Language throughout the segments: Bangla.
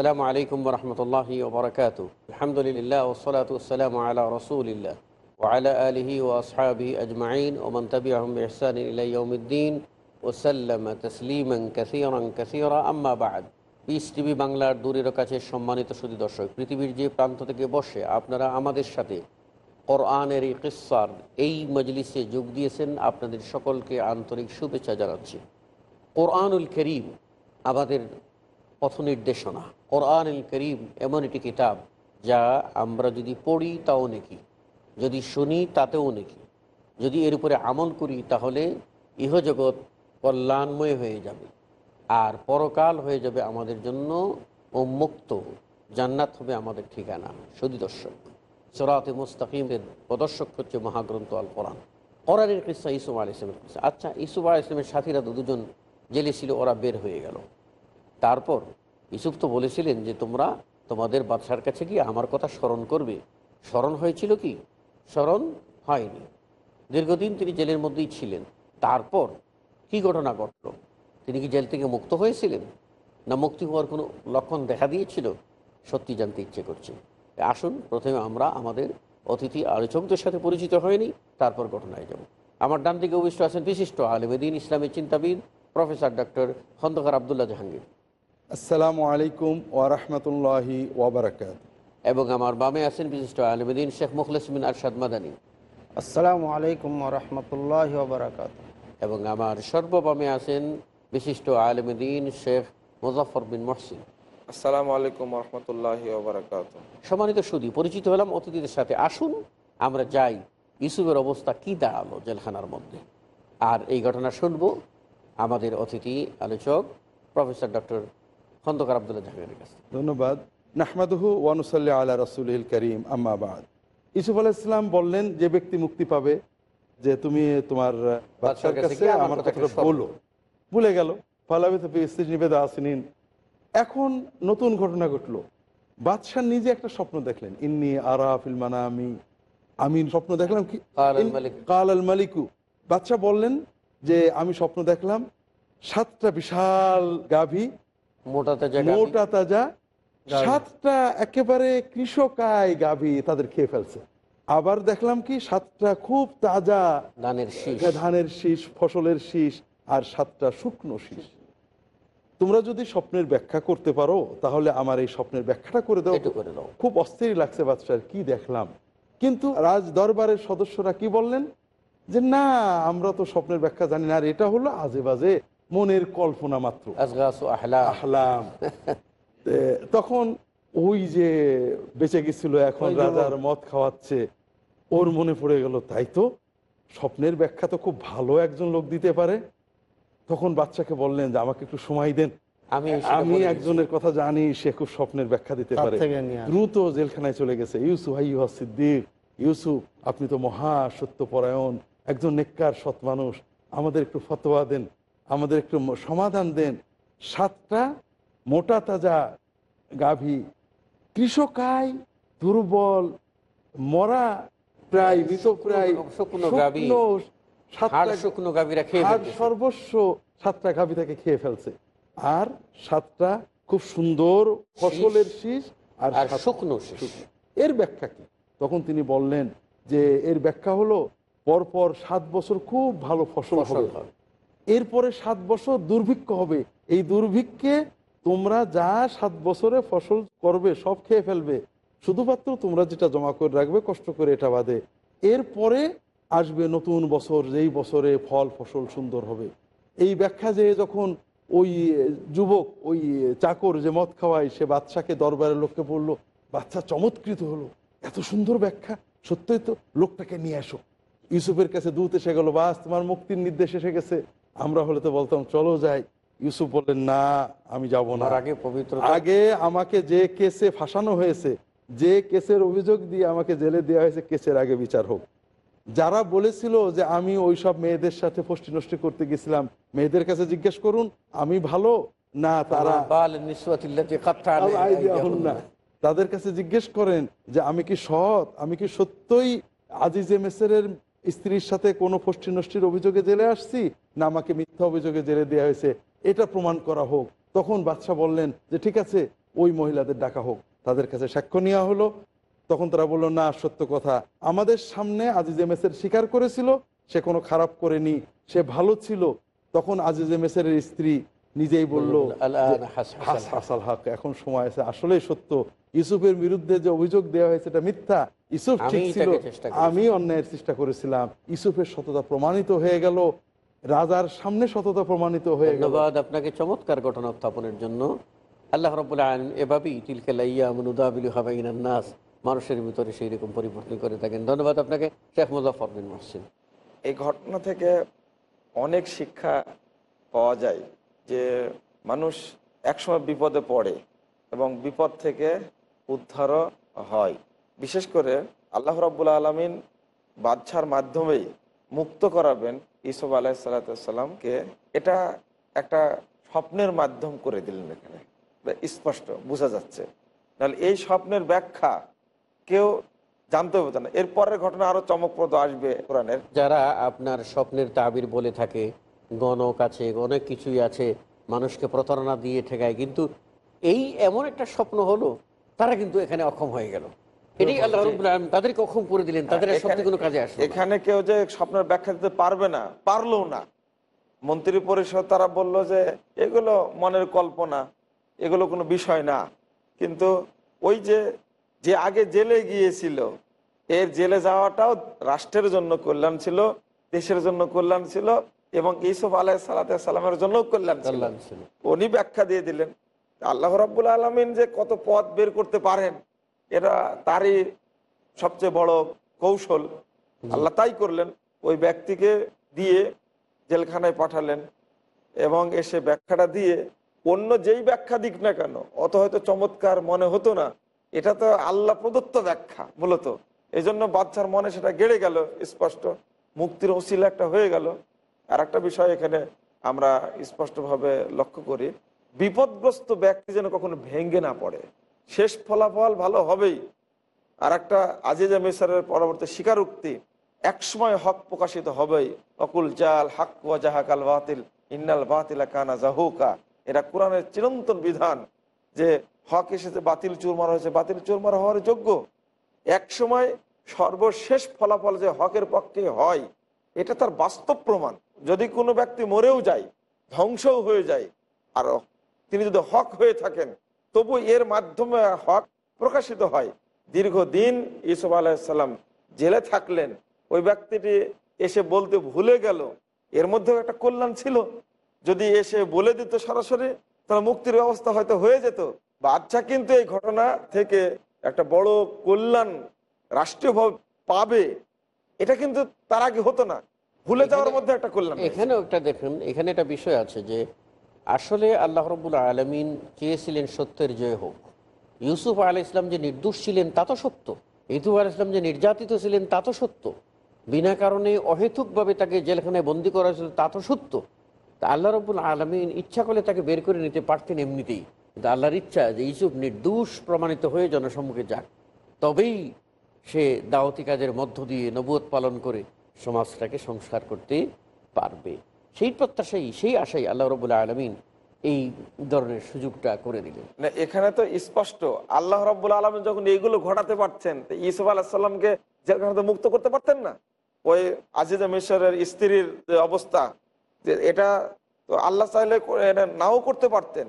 আসসালামু আলাইকুম রহমতুল্লাহি ওবরাকাত আলহামদুলিল্লাহ ওসলাত ওসালাম আলা রসুলিল্লাহ ওয়ালা আলহি ও আসহাবি আজমাইন ও তবি আহম ইহসান ইলাইউদ্দিন ওসাল্লাম তসলিমন কাসিরং কাসিরা, আম্মা বাদ। পিস টিভি বাংলার দূরের কাছে সম্মানিত সুদী দর্শক, পৃথিবীর যে প্রান্ত থেকে বসে আপনারা আমাদের সাথে কোরআনের এই কিসার, এই মজলিসে যোগ দিয়েছেন আপনাদের সকলকে আন্তরিক শুভেচ্ছা জানাচ্ছি। কোরআনুল করিম আমাদের পথ নির্দেশনা কোরআনুল করিম এমন একটি কিতাব যা আমরা যদি পড়ি তাও নাকি, যদি শুনি তাতেও নাকি। যদি এর উপরে আমল করি তাহলে ইহজগৎ কল্যাণময় হয়ে যাবে আর পরকাল হয়ে যাবে আমাদের জন্য উন্মুক্ত। জান্নাত হবে আমাদের ঠিকানা। সুদী দর্শক, সরাতে মুস্তাকিমের প্রদর্শক হচ্ছে মহাগ্রন্থ আল কোরআন কোরআনের কিসা ইসুফ আল ইসলামের কিসা। আচ্ছা আল ইসলামের সাথীরা দুজন জেলে ছিল, ওরা বের হয়ে গেল। তারপর ইসুফ তো বলেছিলেন যে, তোমরা তোমাদের বাদশার কাছে গিয়ে আমার কথা স্মরণ করবে। স্মরণ হয়েছিল কি? স্মরণ হয়নি। দীর্ঘদিন তিনি জেলের মধ্যেই ছিলেন। তারপর কি ঘটনা ঘটল? তিনি কি জেল থেকে মুক্ত হয়েছিলেন? না মুক্তি হওয়ার কোনো লক্ষণ দেখা দিয়েছিল? সত্যি জানতে ইচ্ছে করছে। আসুন, প্রথমে আমরা আমাদের অতিথি আলোচকদের সাথে পরিচিত হয়নি তারপর ঘটনায় যাব। আমার ডান দিকে অভিষ্ট আছেন বিশিষ্ট আলমেদিন ইসলামী চিন্তাবিদ প্রফেসর ডক্টর খন্দকার আবদুল্লাহ জাহাঙ্গীর। আসসালামু আলাইকুম ওয়ারহমতুল্লাহি ওবরাকাত এবং আমার বামে আছেন বিশিষ্ট আলমেদিন শেখ মুখলিসমিন আরশাদ মাদানী। আসসালামু আলাইকুম রহমতুল্লাহ বারাকাত এবং আমার সর্ববামে আছেন বিশিষ্ট আলমদিন শেখ মুজফর বিন মহসিন। আসসালামু আলাইকুম রহমতুল্লাহ ওবরাকাত সম্মানিত সুদী পরিচিত হলাম অতিথিদের সাথে। আসুন আমরা যাই ইসুফের অবস্থা কি দাঁড়াল জেলখানার মধ্যে। আর এই ঘটনা শুনব আমাদের অতিথি আলোচক প্রফেসর ডক্টর খন্দকার আবদুল্লাহ জাহাঙ্গীরের কাছে ধন্যবাদ। নাহমাদুহু ওয়ানুসাল্লি আলা রসুল করিম আম্মাবাদ ইসুফ আলাহ ইসলাম বললেন যে ব্যক্তি মুক্তি পাবে যে তুমি তোমার বাচ্চার কাছে আমার কথাটা বলো। ভুলে গেল। আসিনিন। এখন নতুন ঘটনা ঘটলো। বাদশাহ নিজে একটা স্বপ্ন দেখলেন। ইন্নি আরা ফিল মানামি। আমি স্বপ্ন দেখলাম কি? কাল আল মালিক। বাদশাহ বললেন যে আমি স্বপ্ন দেখলাম সাতটা বিশাল গাভী মোটা তাজা সাতটা একেবারে কৃষকায় গাভী তাদের খেয়ে ফেলছে। আবার দেখলাম কি সাতটা খুব তাজা ধানের শীষ। ধানের শীষ ফসলের শীষ আর সাতটা শুকনো শীষ। তোমরা যদি স্বপ্নের ব্যাখ্যা করতে পারো তাহলে আমার এই স্বপ্নের ব্যাখ্যাটা করে দাও। করে দাও। খুব অস্থির লাগছে বাদশার কি দেখলাম। কিন্তু রাজ দরবারের সদস্যরা কি বললেন? যে না আমরা তো স্বপ্নের ব্যাখ্যা জানি না আর এটা হলো আজে বাজে মনের কল্পনা মাত্র। আহলাম। তখন ওই যে বেঁচে গেছিল এখন রাজার মদ খাওয়াচ্ছে ওর মনে পড়ে গেল তাই তো? স্বপ্নের ব্যাখ্যা তো খুব ভালো একজন লোক দিতে পারে। তখন বাচ্চাকে বললেন যে আমাকে একটু সময় দেন। আমি আমি একজনের কথা জানি সে খুব স্বপ্নের ব্যাখ্যা দিতে পারে। দ্রুত জেলখানায় চলে গেছে। ইউসুফ হাইহা সিদ্দিক ইউসুফ আপনি তো মহা সত্যপরায়ণ একজন নেককার সৎ মানুষ। আমাদের একটু ফতোয়া দেন। আমাদের একটু সমাধান দেন। সাতটা মোটা তাজা গাভী। কৃষকায় দুর্বল মরা প্রায় মৃত প্রায় সর্বস্ব সাতটা গাভী তাকে খেয়ে ফেলছে। আর সাতটা খুব সুন্দর ফসলের শীষ আর শুকনো এর ব্যাখ্যা কি? তখন তিনি বললেন যে এর ব্যাখ্যা হলো পরপর সাত বছর খুব ভালো ফসল ফসল হবে। হয়। এরপরে সাত বছর দুর্ভিক্ষ হবে। এই দুর্ভিক্ষে তোমরা যা সাত বছরে ফসল করবে, সব খেয়ে ফেলবে। শুধুমাত্র তোমরা যেটা জমা করে রাখবে, কষ্ট করে এটা বাদে। এরপরে আসবে নতুন বছর, যেই বছরে ফল, ফসল সুন্দর হবে। এই ব্যাখ্যা যে যখন ওই যুবক, ওই চাকর যে মদ খাওয়ায়, সে বাচ্চাকে দরবারের লোককে বলল বাচ্চা চমৎকৃত হলো। এত সুন্দর ব্যাখ্যা। সত্যই তো, লোকটাকে নিয়ে আসো ইউসুফের কাছে দূত এসে গেল, বাস, তোমার মুক্তির নির্দেশ এসে গেছে। আমরা হলে তো বলতাম চলো যাই। ইউসুফ বললেন না আমি যাব না। আগে পবিত্র আগে আমাকে যে কেসে ফাঁসানো হয়েছে যে কেসের অভিযোগ দিয়ে আমাকে জেলে দেওয়া হয়েছে কেসের আগে বিচার হোক। যারা বলেছিল যে আমি ওই সব মেয়েদের সাথে ফষ্টি নষ্টি করতে গেছিলাম মেয়েদের কাছে জিজ্ঞেস করুন আমি ভালো? না তারা। তাদের কাছে জিজ্ঞেস করেন যে আমি কি সৎ? আমি কি সত্যই আজিজে মেসেরের স্ত্রীর সাথে কোনো ফষ্টি নষ্টির অভিযোগে জেলে আসছি? না আমাকে মিথ্যা অভিযোগে জেলে দেওয়া হয়েছে এটা প্রমাণ করা হোক। তখন বাদশাহ বললেন যে ঠিক আছে ওই মহিলাদের ডাকা হোক। তাদের কাছে সাক্ষ্য নেওয়া হলো। তখন তারা বলল না সত্য কথা। আমাদের সামনে আজিজে মেসের স্বীকার করেছিল সে কোনো খারাপ করেনি সে ভালো ছিল। তখন আজিজে মেসেরের স্ত্রী নিজেই বলল হাসাল হাস হক এখন সময় আছে আসলেই সত্য। ইউসুফের বিরুদ্ধে যে অভিযোগ দেওয়া হয়েছে এটা মিথ্যা। ইউসুফ ঠিক ছিল চেষ্টা আমি অন্যায়ের চেষ্টা করেছিলাম। ইউসুফের সততা প্রমাণিত হয়ে গেল। রাজার সামনে সততা প্রমাণিত হয়ে গেল। আপনাকে চমৎকার ঘটনা উত্থাপনের জন্য। আল্লাহ রবুল্লা আলম এভাবেই তিলকেলাইয়া মুনুদাবিল হাবাইনান নাস মানুষের ভিতরে সেই রকম পরিবর্তন করে থাকেন। ধন্যবাদ আপনাকে শেখ মুজাফর বিন মহসিন। এই ঘটনা থেকে অনেক শিক্ষা পাওয়া যায় যে মানুষ একসময় বিপদে পড়ে এবং বিপদ থেকে উদ্ধারও হয়। বিশেষ করে আল্লাহ রাবুল্লা আলমিন বাদশার মাধ্যমেই মুক্ত করাবেন ইসব আলাহিসাল্লামকে এটা একটা স্বপ্নের মাধ্যম করে দিলেন এখানে। স্পষ্ট, বোঝা যাচ্ছে। তাহলে এই স্বপ্নের ব্যাখ্যা কেউ জানতে হবে না। এর পরের ঘটনা আরও চমকপ্রদ আসবে কোরআনের। যারা আপনার স্বপ্নের তাবির বলে থাকে, গণক আছে, অনেক কিছুই আছে, মানুষকে প্রতারণা দিয়ে ঠেকায়, কিন্তু এই এমন একটা স্বপ্ন হলো, তারা কিন্তু এখানে অক্ষম হয়ে গেল। এটাই আল্লাহ রব্বুল আলামিন তাদেরকে অক্ষম করে দিলেন তাদের আর কোনো কাজে আসে এখানে কেউ যে স্বপ্নের ব্যাখ্যা দিতে পারবে না পারলেও না। মন্ত্রী পরিষদ তারা বলল যে এগুলো মনের কল্পনা এগুলো কোনো বিষয় না। কিন্তু ওই যে যে আগে জেলে গিয়েছিল এর জেলে যাওয়াটাও রাষ্ট্রের জন্য কল্যাণ ছিল দেশের জন্য কল্যাণ ছিল এবং ইসুফ আলাহ সালামের জন্য কল্যাণ ছিল। উনি ব্যাখ্যা দিয়ে দিলেন আল্লাহ রাব্বুল আলমিন যে কত পথ বের করতে পারেন এটা তারই সবচেয়ে বড় কৌশল। আল্লাহ তাই করলেন ওই ব্যক্তিকে দিয়ে জেলখানায় পাঠালেন এবং এসে ব্যাখ্যাটা দিয়ে অন্য যেই ব্যাখ্যা দিক না কেন অত হয়তো চমৎকার মনে হতো না এটা তো আল্লাহ প্রদত্ত ব্যাখ্যা মূলত। এই জন্য বাচ্চার মনে সেটা গেড়ে গেল স্পষ্ট। মুক্তির অশিলা একটা হয়ে গেল। আর একটা বিষয় এখানে আমরা স্পষ্টভাবে লক্ষ্য করি বিপদগ্রস্ত ব্যক্তি যেন কখনো ভেঙ্গে না পড়ে। শেষ ফলাফল ভালো হবেই। আর একটা আজিজা মিসারের পরবর্তী স্বীকারোক্তি, একসময় হক প্রকাশিত হবেই। অকুল জাল হাক জাহাকাল বাতিল, ইন্নাল বাতিলা কানা জাহুকা। এটা কোরআনের চিরন্তন বিধান যে হক এসেছে, বাতিল চুরমার হয়েছে। বাতিল চুরমার হওয়ার যোগ্য। এক সময় সর্বশেষ ফলাফল যে হকের পক্ষে হয়, এটা তার বাস্তব প্রমাণ। যদি কোনো ব্যক্তি মরেও যায়, ধ্বংসও হয়ে যায়, আর তিনি যদি হক হয়ে থাকেন তবু এর মাধ্যমে হক প্রকাশিত হয়। দীর্ঘদিন ইসুফ আলাইসাল্লাম জেলে থাকলেন। ওই ব্যক্তিটি এসে বলতে ভুলে গেল। এর মধ্যেও একটা কল্যাণ ছিল। যদি এসে বলে দিত সরাসরি তাহলে মুক্তির ব্যবস্থা হয়তো হয়ে যেত। বাচ্চা কিন্তু এই ঘটনা থেকে একটা বড় কল্যাণ রাষ্ট্রীয়ভাবে পাবে এটা কিন্তু তার আগে হতো না। ভুলে যাওয়ার মধ্যে একটা কল্যাণ এখানেও একটা দেখুন এখানে একটা বিষয় আছে যে আসলে আল্লাহ রবুল আলমিন চেয়েছিলেন সত্যের জয় হোক। ইউসুফ আলাহ ইসলাম যে নির্দোষ ছিলেন, তা তো সত্য। ইউসুফ আলাহ ইসলাম যে নির্যাতিত ছিলেন, তা তো সত্য। বিনা কারণে অহেতুকভাবে তাকে জেলখানায় বন্দি করা হয়েছিল, তা তো সত্য। তা আল্লাহ রবুল আলমিন ইচ্ছা করলে তাকে বের করে নিতে পারতেন এমনিতেই। কিন্তু আল্লাহর ইচ্ছা যে ইউসুফ নির্দোষ প্রমাণিত হয়ে জনসম্মুখে যাক। তবেই সে দাওয়াতি কাজের মধ্য দিয়ে নবুয়ত পালন করে সমাজটাকে সংস্কার করতে পারবে। সেই প্রত্যাশাই, সেই আশাই আল্লাহ রবুল্লা আলমিন এই ধরনের সুযোগটা করে দিলেন। না, এখানে তো স্পষ্ট, আল্লাহ রব্বুল আলম যখন এইগুলো ঘটাতে পারছেন ইসুফ আলাহিসাল্লামকে থেকে মুক্ত করতে পারতেন না? ওই আজিজা মিশরের স্ত্রীর যে অবস্থা, যে এটা তো আল্লাহ চাইলে এটা নাও করতে পারতেন।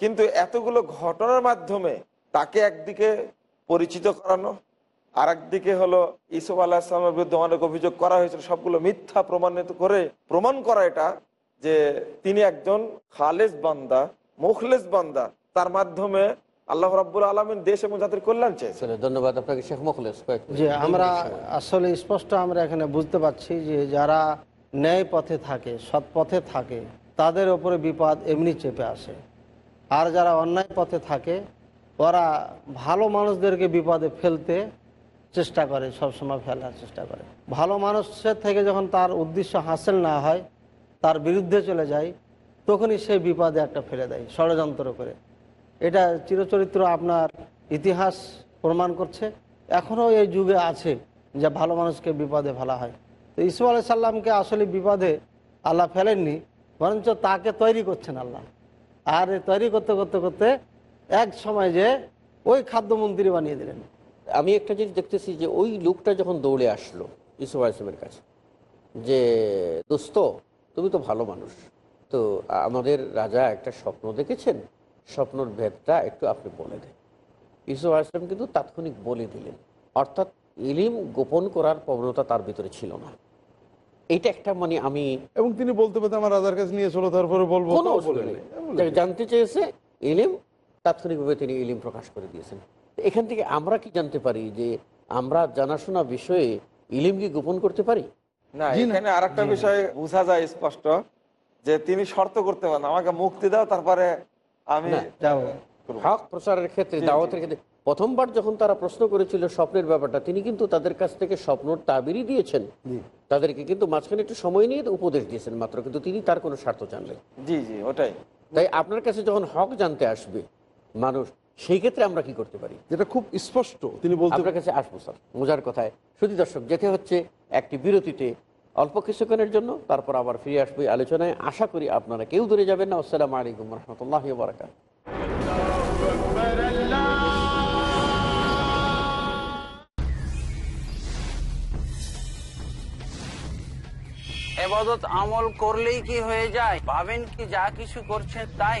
কিন্তু এতগুলো ঘটনার মাধ্যমে তাকে একদিকে পরিচিত করানো আর একদিকে হলো ইসুফ আল্লাহ ইসলামের বিরুদ্ধে অনেক অভিযোগ করা হয়েছিল সবগুলো মিথ্যা প্রমাণিত করে প্রমাণ করা এটা যে তিনি একজন খালেজ বান্দা মুখলেস বান্দা। তার মাধ্যমে আল্লাহ রাব্বুল আলমিন দেশ এবং জাতির কল্যাণ চেয়েছে ধন্যবাদ আপনাকে শেখ মুখলেস যে আমরা আসলে স্পষ্ট আমরা এখানে বুঝতে পারছি যে যারা ন্যায় পথে থাকে সৎ পথে থাকে তাদের ওপরে বিপদ এমনি চেপে আসে। আর যারা অন্যায় পথে থাকে ওরা ভালো মানুষদেরকে বিপদে ফেলতে চেষ্টা করে, সবসময় ফেলার চেষ্টা করে। ভালো মানুষের থেকে যখন তার উদ্দেশ্য হাসিল না হয়, তার বিরুদ্ধে চলে যায়, তখনই সে বিপদে একটা ফেলে দেয়, ষড়যন্ত্র করে। এটা চিরচরিত্র আপনার ইতিহাস প্রমাণ করছে। এখনও এই যুগে আছে যে ভালো মানুষকে বিপদে ফেলা হয়। তো ইসু আলাই সাল্লামকে আসলে বিপদে আল্লাহ ফেলেননি, বরঞ্চ তাকে তৈরি করছেন আল্লাহ। আর তৈরি করতে করতে করতে এক সময় যে ওই খাদ্যমন্ত্রী বানিয়ে দিলেন। আমি একটা জিনিস দেখতেছি যে ওই লোকটা যখন দৌড়ে আসলো ইসুফ আলাইসলামের কাছে যে দোস্ত তুমি তো ভালো মানুষ। তো আমাদের রাজা একটা স্বপ্ন দেখেছেন স্বপ্নর ভেদটা একটু আপনি বলে দেন। ইসুফ আলাইসলাম কিন্তু তাৎক্ষণিক বলে দিলেন অর্থাৎ ইলিম গোপন করার প্রবণতা তার ভিতরে ছিল না। এইটা একটা মানে আমি এবং তিনি বলতে পারতেন আমার রাজার কাছে নিয়ে চলো তারপরে বলব। জানতে চেয়েছে ইলিম তাৎক্ষণিকভাবে তিনি ইলিম প্রকাশ করে দিয়েছেন। এখান থেকে আমরা কি জানতে পারি যে আমরা জানাশোনা বিষয়ে ইলিম কি গোপন করতে পারি? না এখানে আর একটা বিষয় বোঝা যায় স্পষ্ট যে তিনি শর্ত করতে পারেন আমাকে মুক্তি দাও তারপরে আমি হক প্রচারের ক্ষেত্রে। দাওয়াতের ক্ষেত্রে প্রথমবার যখন তারা প্রশ্ন করেছিল স্বপ্নের ব্যাপারটা তিনি কিন্তু তাদের কাছ থেকে স্বপ্নর তাবিরই দিয়েছেন। তাদেরকে কিন্তু মাঝখানে একটু সময় নিয়ে উপদেশ দিয়েছেন মাত্র কিন্তু তিনি তার কোনো স্বার্থ জানলেন জি জি ওটাই। তাই আপনার কাছে যখন হক জানতে আসবে মানুষ সেই ক্ষেত্রে আমরা কি করতে পারি? যেটা খুব স্পষ্ট তিনি বলতে আপনার কাছে আসব স্যার মজার কথায়। শুধু দর্শক যেতে হচ্ছে একটি বিরতিতে। অল্প কিছুক্ষণের জন্য তারপর আবার ফিরে আসব আলোচনায়। আশা করি আপনারা কেউ দূরে যাবেন না। আসসালামু আলাইকুম রহমতুল্লাহ বারাকাত এবাদত আমল করলেই কি হয়ে যায়? ভাবেন কি যা কিছু করছেন তাই?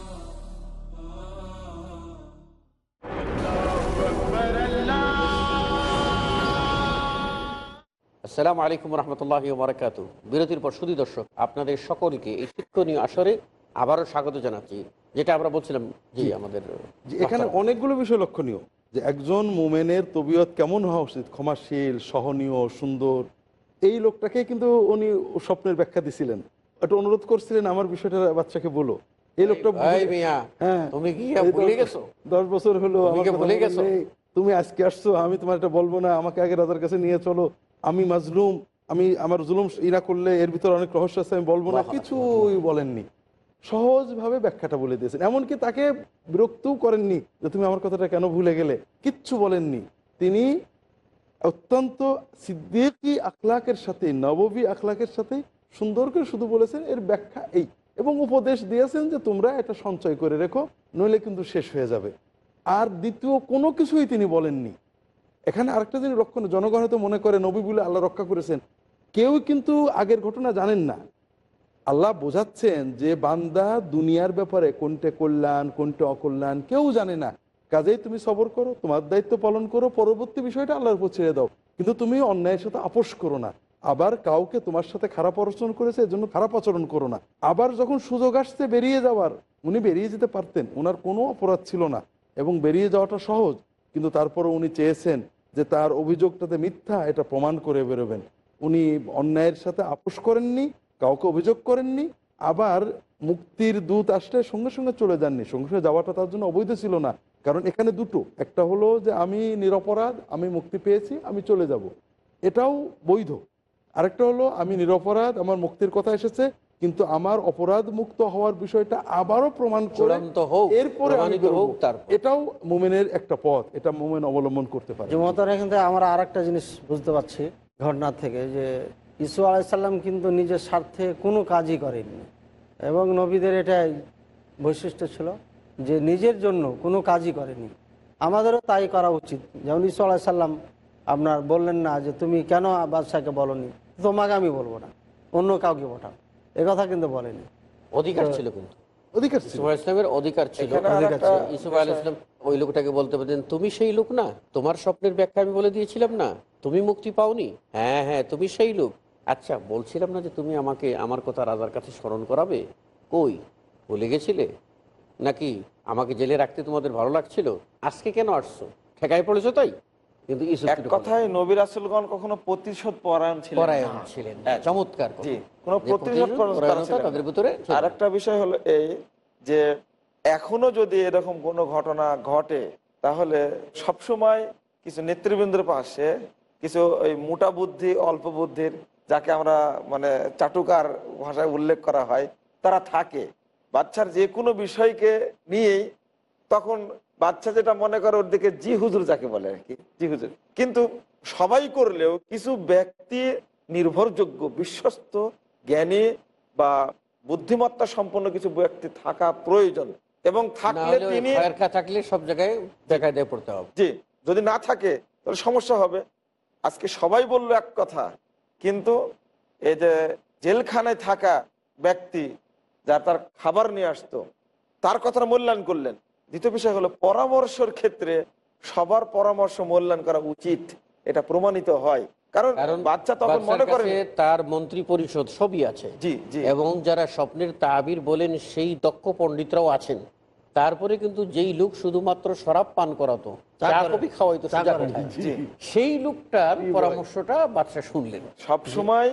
আসসালামু আলাইকুম রহমতুল্লাহ বারাকাত বিরতির পর সুদী দর্শক আপনাদের সকলকে এই শিক্ষণীয় আসরে আবারও স্বাগত জানাচ্ছি যেটা আমরা বলছিলাম জি। আমাদের এখানে অনেকগুলো বিষয় লক্ষণীয়। যে একজন মোমেনের তবিয়ত কেমন হওয়া উচিত? ক্ষমাশীল সহনীয় সুন্দর। এই লোকটাকে কিন্তু উনি স্বপ্নের ব্যাখ্যা দিছিলেন। একটু অনুরোধ করছিলেন আমার বিষয়টা বাচ্চাকে বলো। এই লোকটা ভাই ভুলে- মিয়া, হ্যাঁ। তুমি কি এই দশ- ভুলে গেছো? দশ বছর হলো? তুমি আজকে আসছো আমি তোমার এটা বলব না আমাকে আগে রাজার কাছে নিয়ে চলো। আমি মাজলুম আমি আমার জুলুম ইরা করলে এর ভিতরে অনেক রহস্য আছে আমি বলব না কিছুই বলেননি। সহজভাবে ব্যাখ্যাটা বলে দিয়েছেন। এমনকি তাকে বিরক্তও করেননি যে তুমি আমার কথাটা কেন ভুলে গেলে। কিচ্ছু বলেননি। তিনি অত্যন্ত সিদ্দিকি আখলাকের সাথে নববী আখলাকের সাথে সুন্দর করে শুধু বলেছেন এর ব্যাখ্যা এই। এবং উপদেশ দিয়েছেন যে তোমরা এটা সঞ্চয় করে রেখো নইলে কিন্তু শেষ হয়ে যাবে। আর দ্বিতীয় কোনো কিছুই তিনি বলেননি। এখানে আরেকটা জিনিস লক্ষণ জনগণ হয়তো মনে করে নবী বলে আল্লাহ রক্ষা করেছেন। কেউ কিন্তু আগের ঘটনা জানেন না। আল্লাহ বোঝাচ্ছেন যে বান্দা দুনিয়ার ব্যাপারে কোনটা কল্যাণ, কোনটা অকল্যাণ কেউ জানে না। কাজেই তুমি সবর করো, তোমার দায়িত্ব পালন করো, পরবর্তী বিষয়টা আল্লাহর উপর ছেড়ে দাও। কিন্তু তুমি অন্যায়ের সাথে আপোষ করো না। আবার কাউকে তোমার সাথে খারাপ আচরণ করেছে এর জন্য খারাপ আচরণ করো না। আবার যখন সুযোগ আসছে বেরিয়ে যাওয়ার, উনি বেরিয়ে যেতে পারতেন। ওনার কোনো অপরাধ ছিল না। এবং বেরিয়ে যাওয়াটা সহজ। কিন্তু তারপরে উনি চেয়েছেন যে তার অভিযোগটাতে মিথ্যা এটা প্রমাণ করে বেরোবেন। উনি অন্যায়ের সাথে আপোষ করেননি, কাউকে অভিযোগ করেননি, আবার মুক্তির দূত আসলে সঙ্গে সঙ্গে চলে যাননি। সঙ্গে সঙ্গে যাওয়াটা তার জন্য অবৈধ ছিল না। কারণ এখানে দুটো, একটা হলো যে আমি নিরপরাধ, আমি মুক্তি পেয়েছি, আমি চলে যাব। এটাও বৈধ। আরেকটা হলো, আমি নিরপরাধ, আমার মুক্তির কথা এসেছে কিন্তু আমার অপরাধ মুক্ত হওয়ার বিষয়টা আবারও প্রমাণ করে হোক, এরপরে। এটাও মোমেনের একটা পথ এটা মোমেন অবলম্বন করতে পারে। থেকে আমরা আর একটা জিনিস বুঝতে পারছি ঘটনা থেকে যে ইসু আলাইসাল্লাম কিন্তু নিজের স্বার্থে কোনো কাজই করেননি। এবং নবীদের এটাই বৈশিষ্ট্য ছিল যে নিজের জন্য কোনো কাজই করেনি আমাদেরও তাই করা উচিত। যেমন ইসু আলাইসাল্লাম আপনার বললেন না যে তুমি কেন বাদশাহকে বলনি? তোমাকে আমি বলব না অন্য কাউকে পাঠাও কথা কিন্তু বলেনি। অধিকার ছিল কিন্তু। অধিকার ইসলামের অধিকার ছিল। ইসুফ আল ইসলাম ওই লোকটাকে বলতে পারতেন তুমি সেই লোক না তোমার স্বপ্নের ব্যাখ্যা আমি বলে দিয়েছিলাম না তুমি মুক্তি পাওনি? হ্যাঁ হ্যাঁ তুমি সেই লোক। আচ্ছা বলছিলাম না যে তুমি আমাকে আমার কথা রাজার কাছে স্মরণ করাবে? কই ভুলে গেছিলে? নাকি আমাকে জেলে রাখতে তোমাদের ভালো লাগছিল? আজকে কেন আসছো? ঠেকায় পড়েছো তাই? কিন্তু এক কথায় নবী রাসুলগণ কখনো প্রতিশোধ পরায়ণ ছিলেন ছিলেন চমৎকার জি কোনো প্রতিশোধ। তাদের ভিতরে আর একটা বিষয় হলো এই যে এখনও যদি এরকম কোনো ঘটনা ঘটে তাহলে সবসময় কিছু নেতৃবৃন্দের পাশে কিছু ওই মোটা বুদ্ধি অল্প বুদ্ধির যাকে আমরা মানে চাটুকার ভাষায় উল্লেখ করা হয় তারা থাকে। বাচ্চার যে কোনো বিষয়কে নিয়েই তখন বাচ্চা যেটা মনে করে ওর দিকে জি হুজুর যাকে বলে আর কি জি হুজুর। কিন্তু সবাই করলেও কিছু ব্যক্তি নির্ভরযোগ্য বিশ্বস্ত জ্ঞানী বা বুদ্ধিমত্তা সম্পন্ন কিছু ব্যক্তি থাকা প্রয়োজন এবং থাকলে তিনি থাকলে সব জায়গায় দেখায় দিয়ে পড়তে হবে। জি যদি না থাকে তাহলে সমস্যা হবে। আজকে সবাই বলল এক কথা কিন্তু এই যে জেলখানায় থাকা ব্যক্তি যা তার খাবার নিয়ে আসতো তার কথাটা মূল্যায়ন করলেন। দ্বিতীয় বিষয় হলো পরামর্শের ক্ষেত্রে সবার পরামর্শ মূল্যায়ন করা উচিত এটা প্রমাণিত হয়। কারণ বাচ্চা তখন মনে করে তার মন্ত্রী পরিষদ সবই আছে। জি জি। এবং যারা স্বপ্নের তাবির বলেন সেই দক্ষ পণ্ডিতরাও আছেন। তারপরে কিন্তু যেই লোক শুধুমাত্র শরাব পান করাতো খাওয়াইতো সেই লোকটার পরামর্শটা বাচ্চা শুনলেন। সব সময়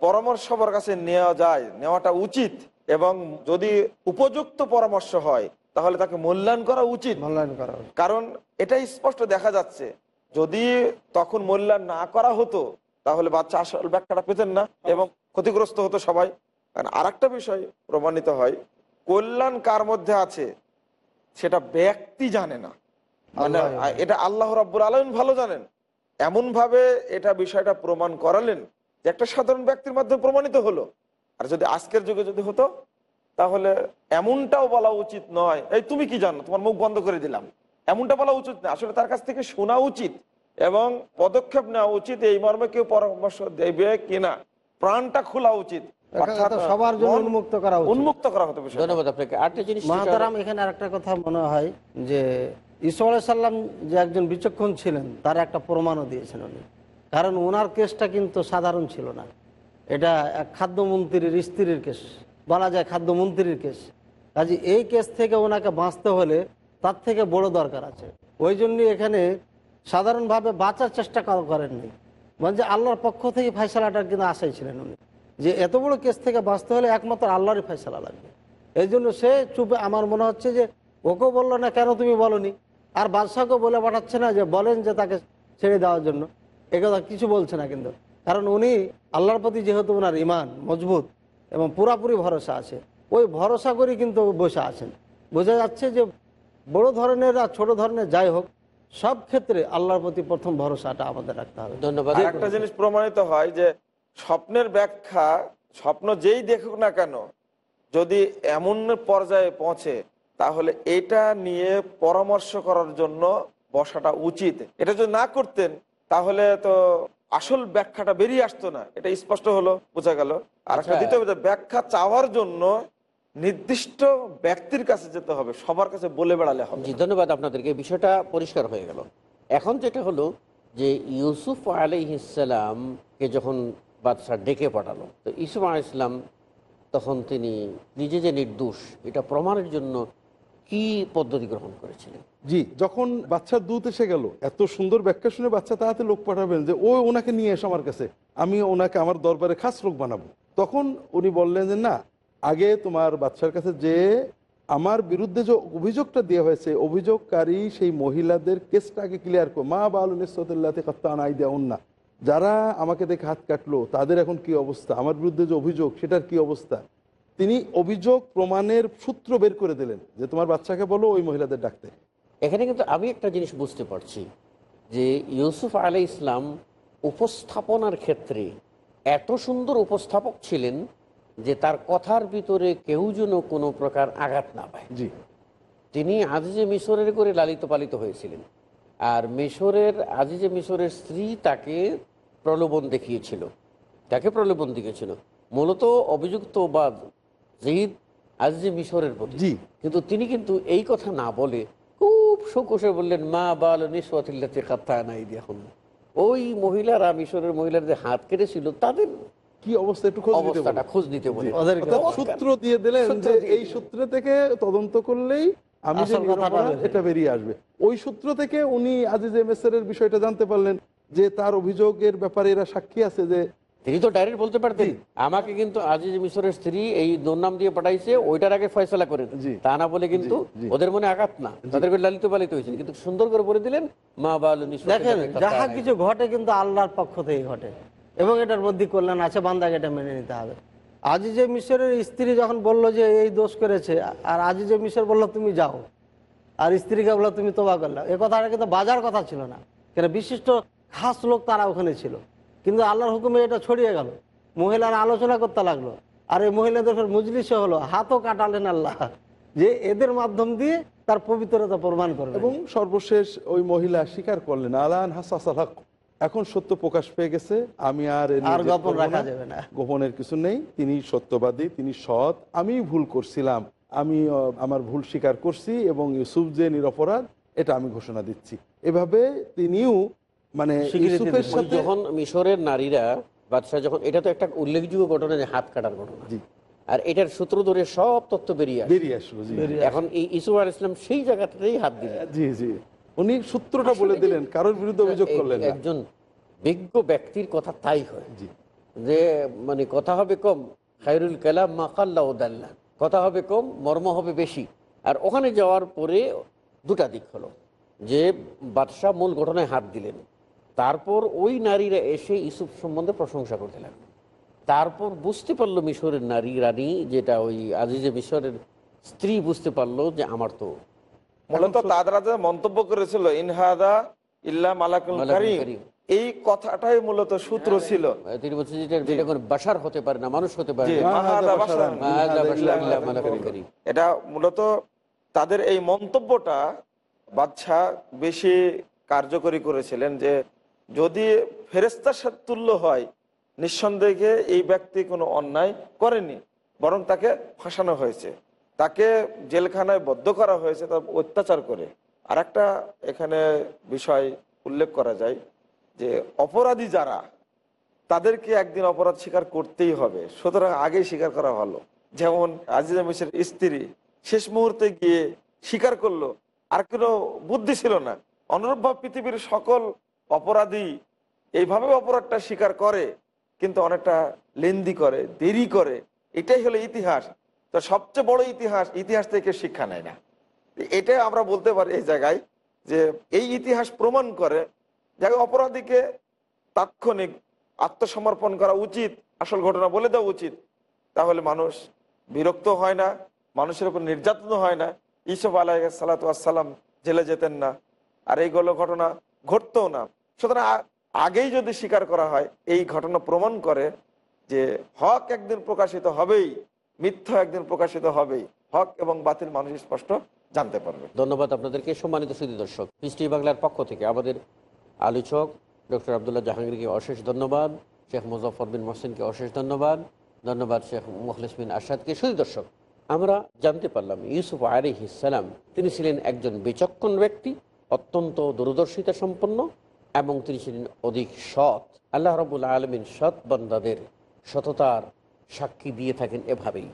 পরামর্শ সবার কাছে নেওয়া যায় নেওয়াটা উচিত। এবং যদি উপযুক্ত পরামর্শ হয় তাহলে তাকে মূল্যায়ন করা উচিত। মূল্যায়ন করা কারণ এটাই স্পষ্ট দেখা যাচ্ছে। যদি তখন মূল্যায়ন না করা হতো তাহলে বাচ্চা আসল ব্যাখ্যাটা পেতেন না এবং ক্ষতিগ্রস্ত হতো সবাই। আর একটা বিষয় প্রমাণিত হয় কল্যাণ কার মধ্যে আছে সেটা ব্যক্তি জানে না। মানে এটা আল্লাহ রাব্বুল আলমিন ভালো জানেন। এমন ভাবে এটা বিষয়টা প্রমাণ করালেন যে একটা সাধারণ ব্যক্তির মাধ্যমে প্রমাণিত হলো। আর যদি আজকের যুগে যদি হতো তাহলে এমনটাও বলা উচিত নয়। এই তুমি কি জানো? তোমার মুখ বন্ধ করে দিলাম। এমনটা বলা উচিত না। আসলে তার কাছ থেকে শোনা উচিত এবং পদক্ষেপ নেওয়া উচিত এই মর্মে কেউ পরামর্শ দেবে কিনা। প্রাণটা খোলা উচিত। সবার জন্য উন্মুক্ত করা উন্মুক্ত করা হতো বিষয় ধন্যবাদ আপনাকে। আরেকটা জিনিস যেটা- এখানে আরেকটা কথা মনে হয় যে ঈশ্বর সাল্লাম যে একজন বিচক্ষণ ছিলেন তার একটা প্রমাণও দিয়েছেন উনি। কারণ ওনার কেসটা কিন্তু সাধারণ ছিল না। এটা এক খাদ্যমন্ত্রীর স্ত্রীর কেস। বলা যায় খাদ্যমন্ত্রীর কেস। কাজে এই কেস থেকে ওনাকে বাঁচতে হলে তার থেকে বড় দরকার আছে। ওই জন্যই এখানে সাধারণভাবে বাঁচার চেষ্টা করা- করেননি। মানে আল্লাহর পক্ষ থেকে ফয়সালাটার কিন্তু আশাই ছিলেন উনি। যে এত বড় কেস থেকে বাঁচতে হলে একমাত্র আল্লাহরই ফয়সালা লাগবে। এই জন্য সে চুপে আমার মনে হচ্ছে যে ওকে বলল না, কেন তুমি বলনি? আর বাদশাহকে বলে পাঠাচ্ছে না যে বলেন যে তাকে ছেড়ে দেওয়ার জন্য। এ কথা কিছু বলছে না কিন্তু। কারণ উনি আল্লাহর প্রতি যেহেতু ওনার ইমান মজবুত এবং পুরাপুরি ভরসা আছে। ওই ভরসা করে কিন্তু বসে আছেন। বোঝা যাচ্ছে যে বড় ধরনের আর ছোট ধরনের যাই হোক সব ক্ষেত্রে আল্লাহর প্রতি প্রথম ভরসাটা আমাদের রাখতে হবে। ধন্যবাদ। একটা জিনিস প্রমাণিত হয় যে স্বপ্নের ব্যাখ্যা স্বপ্ন যেই দেখুক না কেন যদি এমন পর্যায়ে পৌঁছে তাহলে এটা নিয়ে পরামর্শ করার জন্য বসাটা উচিত। এটা যদি না করতেন তাহলে তো আসল ব্যাখ্যাটা বেরিয়ে আসতো না। এটা স্পষ্ট হলো বোঝা গেল। আর একটা আচ্ছা। দ্বিতীয় ব্যাখ্যা চাওয়ার জন্য নির্দিষ্ট ব্যক্তির কাছে যেতে হবে সবার কাছে বলে বেড়ালে হবে। জি ধন্যবাদ আপনাদেরকে। বিষয়টা পরিষ্কার হয়ে গেল। এখন যেটা হলো যে ইউসুফ আলাইহিসালামকে যখন বাদশাহ ডেকে পাঠালো তো ইউসুফ আলাইসলাম তখন তিনি নিজে যে নির্দোষ এটা প্রমাণের জন্য কি পদ্ধতি গ্রহণ করেছিলেন? জি, যখন বাচ্চার দুধ এসে গেল, এত সুন্দর ব্যাখ্যা শুনে বাচ্চা তাহাতে লোক পাঠাবেন যে ও ওনাকে নিয়ে এসো আমার কাছে, আমি ওনাকে আমার দরবারে খাস লোক বানাবো। তখন উনি বললেন যে, না, আগে তোমার বাচ্চার কাছে যে আমার বিরুদ্ধে যে অভিযোগটা দেওয়া হয়েছে, অভিযোগকারী সেই মহিলাদের কেসটা আগে ক্লিয়ার করো মা বালু নিঃসতিল্লাতে কাত্তান আই দেউন না। যারা আমাকে দেখে হাত কাটলো, তাদের এখন কি অবস্থা? আমার বিরুদ্ধে যে অভিযোগ, সেটার কি অবস্থা? তিনি অভিযোগ প্রমাণের সূত্র বের করে দিলেন যে, তোমার বাচ্চাকে বলো ওই মহিলাদের ডাকতে। এখানে কিন্তু আমি একটা জিনিস বুঝতে পারছি যে ইউসুফ আলাই ইসলাম উপস্থাপনার ক্ষেত্রে এত সুন্দর উপস্থাপক ছিলেন যে তার কথার ভিতরে কেউ যেন কোনো প্রকার আঘাত না পায়। জি। তিনি আজিজে মিশরের করে লালিত পালিত হয়েছিলেন। আর মিশরের আজিজে মিশরের স্ত্রী তাকে প্রলোভন দেখিয়েছিল। তাকে প্রলোভন দেখিয়েছিল। মূলত অভিযুক্ত বা জহিদ আজিজে মিশরের প্রতি। কিন্তু তিনি কিন্তু এই কথা না বলে খুব শোকসে বললেন মা বাল নিঃস্বাতিল্লাতে কাত্তা নাই এখন ওই মহিলারা মিশরের মহিলার যে হাত কেটেছিল তাদের কি অবস্থা? একটু খোঁজ নিতে অবস্থাটা খোঁজ নিতে বলে সূত্র দিয়ে দিলেন যে এই সূত্র থেকে তদন্ত করলেই আমি এটা বেরিয়ে আসবে। ওই সূত্র থেকে উনি আজিজ এর বিষয়টা জানতে পারলেন যে তার অভিযোগের ব্যাপারে এরা সাক্ষী আছে যে তিনি তো ডাইরেক্ট বলতে পারতেন। আমাকে কিন্তু আজিজ মিশরের স্ত্রী এই দুর্নাম দিয়ে পাঠাইছে ওইটার আগে ফয়সলা করে তা না বলে কিন্তু। ওদের মনে আঘাত না। তাদের লালিত পালিত হয়েছে কিন্তু সুন্দর করে বলে দিলেন মা বাল দেখেন যাহা কিছু ঘটে কিন্তু আল্লাহর পক্ষ থেকে ঘটে। এবং এটার মধ্যে কল্যাণ আছে বান্দাকে এটা মেনে নিতে হবে। আজি যে মিশরের স্ত্রী যখন বলল যে এই দোষ করেছে আর আজি যে মিশর বলল তুমি যাও। আর স্ত্রীকে বলল তুমি তোবা করলে। এ কথাটা কিন্তু বাজার কথা ছিল না। কেন বিশিষ্ট খাস লোক তারা ওখানে ছিল। কিন্তু আল্লাহর হুকুমে এটা ছড়িয়ে গেল। মহিলারা আলোচনা করতে লাগল। আর এই মহিলাদের মজলিসে হলো হাতও কাটালেন আল্লাহ যে এদের মাধ্যম দিয়ে তার পবিত্রতা প্রমাণ করবে এবং সর্বশেষ ওই মহিলা স্বীকার করলেন আলান হাসাসাল হক এখন সত্য প্রকাশ পেয়ে গেছে আমি আর আর গোপন রাখা যাবে না। গোপনের কিছু নেই তিনি সত্যবাদী তিনি সৎ আমি ভুল করছিলাম আমি আমার ভুল স্বীকার করছি এবং ইউসুফ যে নিরপরাধ এটা আমি ঘোষণা দিচ্ছি। এভাবে তিনিও মানে ইউসুফের সাথে যখন মিশরের নারীরা বাদশাহ যখন এটা তো একটা উল্লেখযোগ্য ঘটনা যে হাত কাটার ঘটনা। আর এটার সূত্র ধরে সব তথ্য বেরিয়ে আসে। বেরিয়ে আসলো এখন এই ইসু আল ইসলাম সেই জায়গাটাতেই হাত দিলেন। জি জি। উনি সূত্রটা বলে দিলেন কারোর বিরুদ্ধে অভিযোগ করলেন একজন বিজ্ঞ ব্যক্তির কথা তাই হয়। জি। যে মানে কথা হবে কম খায়রুল কালাম মাকাল্লা ও দাল্লা। কথা হবে কম মর্ম হবে বেশি। আর ওখানে যাওয়ার পরে দুটা দিক হলো। যে বাদশাহ মূল ঘটনায় হাত দিলেন। তারপর ওই নারীরা এসে ইসুফ সম্বন্ধে প্রশংসা করতে লাগল তারপর বুঝতে পারল মিশরের নারী রানী যেটা ওই আজিজে মিশরের স্ত্রী বুঝতে পারল যে আমার তো মূলত তারা যে মন্তব্য করেছিল ইনহাদা ইল্লা মালাকুল মালাকুল কারিম। এই কথাটাই মূলত সূত্র ছিল। তিনি বলছেন যেটা কোনো বাসার হতে পারে না মানুষ হতে পারে। এটা মূলত তাদের এই মন্তব্যটা বাদশাহ বেশি কার্যকরী করেছিলেন যে যদি ফেরেস্তার সাথে তুল্য হয়, নিঃসন্দেহে এই ব্যক্তি কোনো অন্যায় করেনি, বরং তাকে ফাঁসানো হয়েছে। তাকে জেলখানায় বদ্ধ করা হয়েছে তার অত্যাচার করে। আর একটা এখানে বিষয় উল্লেখ করা যায় যে, অপরাধী যারা, তাদেরকে একদিন অপরাধ স্বীকার করতেই হবে। সুতরাং আগেই স্বীকার করা ভালো। যেমন আজিজা মিশের স্ত্রী শেষ মুহূর্তে গিয়ে স্বীকার করল, আর কোনো বুদ্ধি ছিল না। অনুরূপভাবে পৃথিবীর সকল অপরাধী এইভাবে অপরাধটা স্বীকার করে, কিন্তু অনেকটা লেন্দি করে, দেরি করে। এটাই হলো ইতিহাস। তো সবচেয়ে বড় ইতিহাস ইতিহাস থেকে শিক্ষা নেয় না। এটাই আমরা বলতে পারি এই জায়গায় যে এই ইতিহাস প্রমাণ করে যে অপরাধীকে তাৎক্ষণিক আত্মসমর্পণ করা উচিত, আসল ঘটনা বলে দেওয়া উচিত। তাহলে মানুষ বিরক্ত হয় না, মানুষের উপর নির্যাতন হয় না। ইসব আলাহ সালাতাম জেলে যেতেন না। আর এইগুলো ঘটনা ঘটতো না। সুতরাং আগেই যদি স্বীকার করা হয়, এই ঘটনা প্রমাণ করে যে হক একদিন প্রকাশিত হবেই, মিথ্যা একদিন প্রকাশিত হবেই। হক এবং বাতিল মানুষ স্পষ্ট জানতে পারবে। ধন্যবাদ আপনাদেরকে। সম্মানিত সুদী দর্শক পৃষ্টি বাংলার পক্ষ থেকে আমাদের আলোচক ডক্টর আবদুল্লাহ জাহাঙ্গীরকে অশেষ ধন্যবাদ, শেখ মুজফর বিন মোহসিনকে অশেষ ধন্যবাদ ধন্যবাদ শেখ মুখলিস বিন আসাদকে সুদী দর্শক, আমরা জানতে পারলাম ইউসুফ আলী ইসালাম তিনি ছিলেন একজন বিচক্ষণ ব্যক্তি, অত্যন্ত দূরদর্শিতা সম্পন্ন এবং তিনি ছিলেন অধিক সৎ। আল্লাহ রবুল আলমিন সৎ বন্দাদের সততার সাক্ষী দিয়ে থাকেন এভাবেই।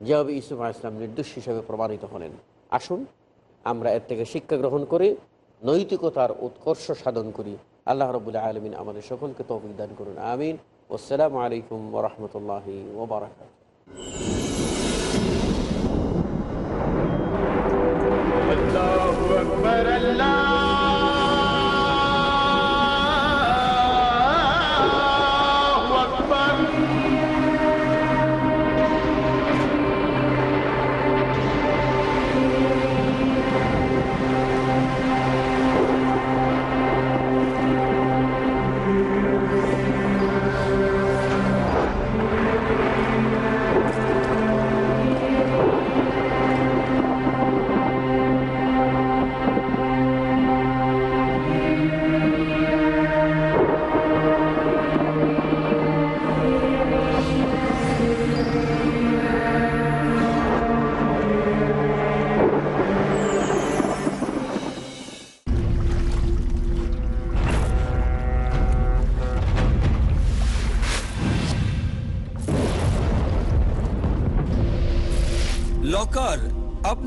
যেভাবে ইসুফ ইসলাম নির্দোষ হিসেবে প্রমাণিত হলেন। আসুন, আমরা এর থেকে শিক্ষা গ্রহণ করে, নৈতিকতার উৎকর্ষ সাধন করি। আল্লাহ রবুল্লাহ আলমিন আমাদের সকলকে তৌফিক করুন। আমিন। আসসালামু আলাইকুম ওরহমতুল্লাহি ওবরাকাত